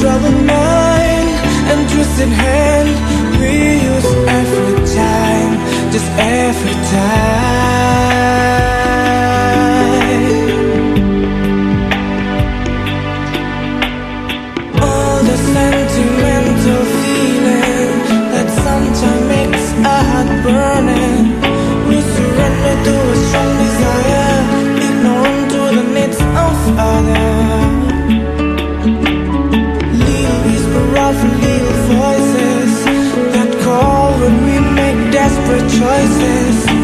troubled mind and truth in hand. We use every time just every time. All the sentimental feelings. stupid choices.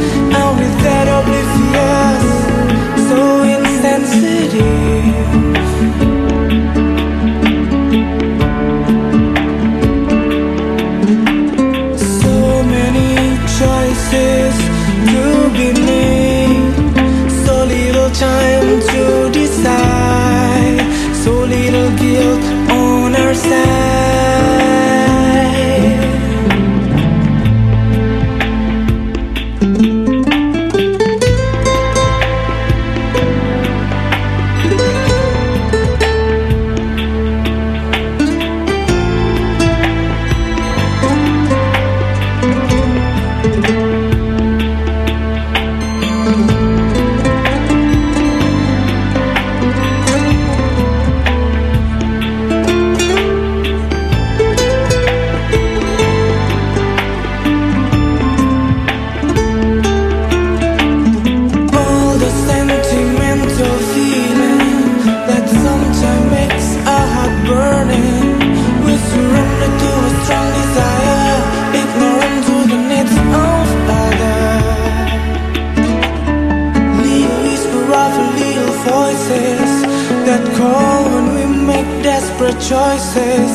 desperate choices.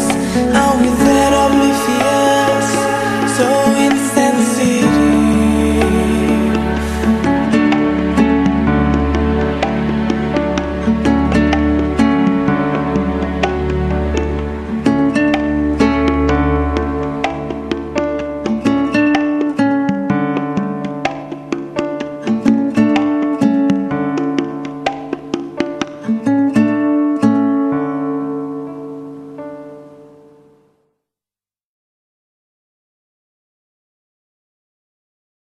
Are we that oblivious? So insane.